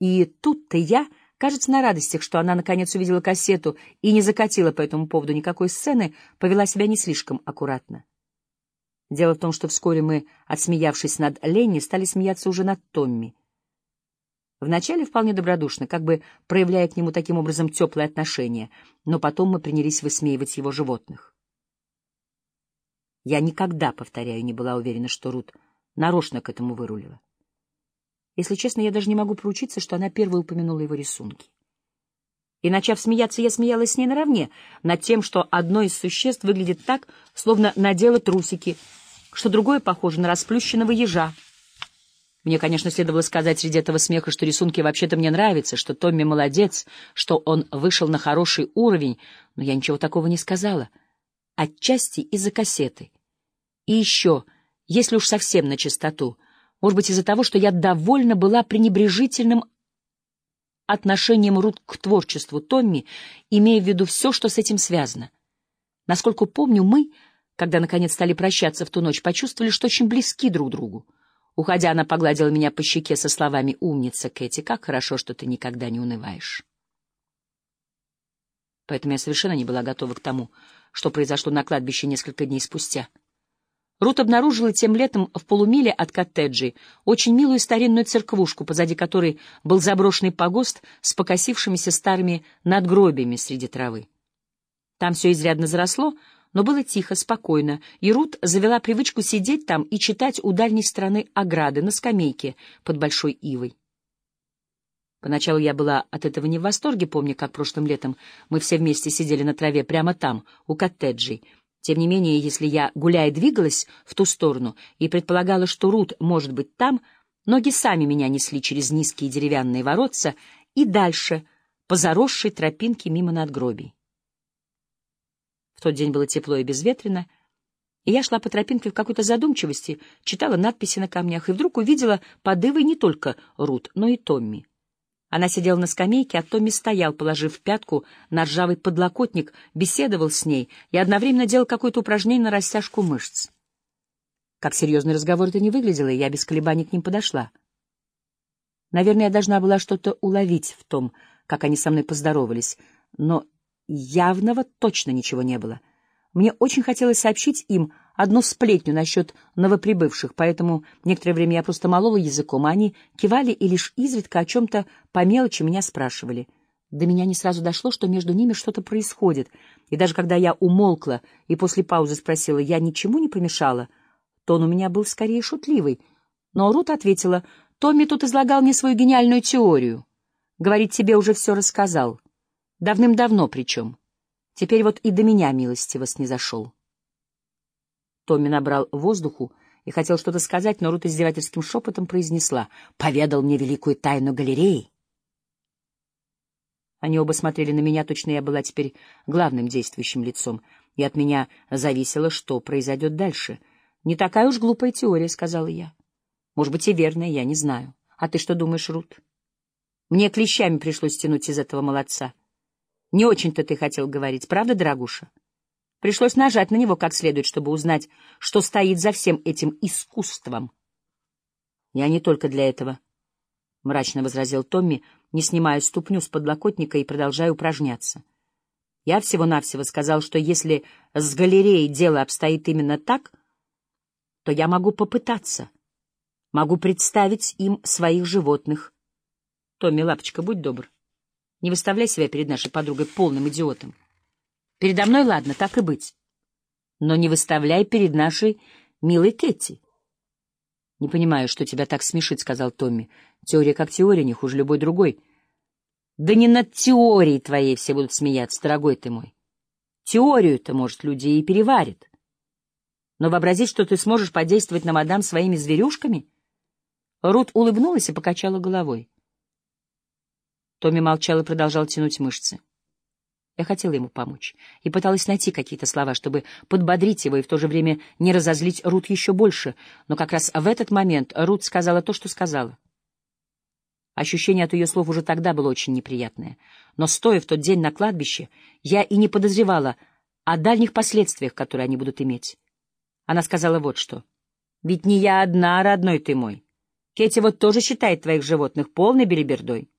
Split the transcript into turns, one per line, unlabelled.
И тут-то я, кажется, на радостях, что она наконец увидела кассету и не закатила по этому поводу никакой сцены, повела себя не слишком аккуратно. Дело в том, что вскоре мы, отсмеявшись над Ленни, стали смеяться уже над Томми. Вначале вполне добродушно, как бы проявляя к нему таким образом теплое отношение, но потом мы принялись высмеивать его животных. Я никогда, повторяю, не была уверена, что Рут нарочно к этому вырулила. Если честно, я даже не могу поручиться, что она первой упомянула его рисунки. И, начав смеяться, я смеялась с ней наравне, над тем, что одно из существ выглядит так, словно надело трусики, что другое похоже на расплющенного ежа. Мне, конечно, следовало сказать среди этого смеха, что рисунки вообще-то мне нравятся, что Томми молодец, что он вышел на хороший уровень, но я ничего такого не сказала. Отчасти из-за кассеты. И еще, если уж совсем на чистоту, может быть, из-за того, что я довольно была пренебрежительным отношением Рут к творчеству Томми, имея в виду все, что с этим связано. Насколько помню, мы, когда наконец стали прощаться в ту ночь, почувствовали, что очень близки друг другу. Уходя, она погладила меня по щеке со словами «Умница, Кэти, как хорошо, что ты никогда не унываешь». Поэтому я совершенно не была готова к тому, что произошло на кладбище несколько дней спустя. Рут обнаружила тем летом в полумиле от коттеджей очень милую старинную церквушку, позади которой был заброшенный погост с покосившимися старыми надгробиями среди травы. Там все изрядно заросло, но было тихо, спокойно, и Рут завела привычку сидеть там и читать у дальней стороны ограды на скамейке под большой ивой. Поначалу я была от этого не в восторге, помню, как прошлым летом мы все вместе сидели на траве прямо там, у коттеджей, тем не менее, если я, гуляя, двигалась в ту сторону и предполагала, что Рут может быть там, ноги сами меня несли через низкие деревянные воротца и дальше, по заросшей тропинке мимо надгробий. В тот день было тепло и безветренно, и я шла по тропинке в какой-то задумчивости, читала надписи на камнях и вдруг увидела под Ивой не только Рут, но и Томми. Она сидела на скамейке, а Томми стоял, положив пятку на ржавый подлокотник, беседовал с ней и одновременно делал какое-то упражнение на растяжку мышц. Как серьезный разговор это не выглядело, и я без колебаний к ним подошла. Наверное, я должна была что-то уловить в том, как они со мной поздоровались, но явного точно ничего не было. Мне очень хотелось сообщить им одну сплетню насчет новоприбывших, поэтому некоторое время я просто молола языком, а они кивали и лишь изредка о чем-то по мелочи меня спрашивали. До меня не сразу дошло, что между ними что-то происходит, и даже когда я умолкла и после паузы спросила, я ничему не помешала, тон у меня был скорее шутливый. Но Рут ответила, «Томми тут излагал мне свою гениальную теорию. Говорит, тебе уже все рассказал. Давным-давно причем. Теперь вот и до меня милостиво снизошел». Томми набрал воздуху и хотел что-то сказать, но Рут издевательским шепотом произнесла «Поведал мне великую тайну галереи». Они оба смотрели на меня, точно я была теперь главным действующим лицом, и от меня зависело, что произойдет дальше. «Не такая уж глупая теория», — сказала я. «Может быть, и верная, я не знаю. А ты что думаешь, Рут?» Мне клещами пришлось тянуть из этого молодца. Не очень-то ты хотел говорить, правда, дорогуша? Пришлось нажать на него как следует, чтобы узнать, что стоит за всем этим искусством. — Я не только для этого, — мрачно возразил Томми, не снимая ступню с подлокотника и продолжая упражняться. Я всего-навсего сказал, что если с галереей дело обстоит именно так, то я могу попытаться, могу представить им своих животных. Томми, лапочка, будь добр, не выставляй себя перед нашей подругой полным идиотом. Передо мной, ладно, так и быть. Но не выставляй перед нашей милой Кэти. — Не понимаю, что тебя так смешит, — сказал Томми. — Теория как теория, не хуже любой другой. — Да не над теорией твоей все будут смеяться, дорогой ты мой. Теорию-то, может, люди и переварят. Но вообразить, что ты сможешь подействовать на мадам своими зверюшками? Рут улыбнулась и покачала головой. Томми молчал и продолжал тянуть мышцы. Я хотела ему помочь и пыталась найти какие-то слова, чтобы подбодрить его и в то же время не разозлить Рут еще больше, но как раз в этот момент Рут сказала то, что сказала. Ощущение от ее слов уже тогда было очень неприятное, но, стоя в тот день на кладбище, я и не подозревала о дальних последствиях, которые они будут иметь. Она сказала вот что. «Ведь не я одна, родной ты мой. Кетти вот тоже считает твоих животных полной белибердой.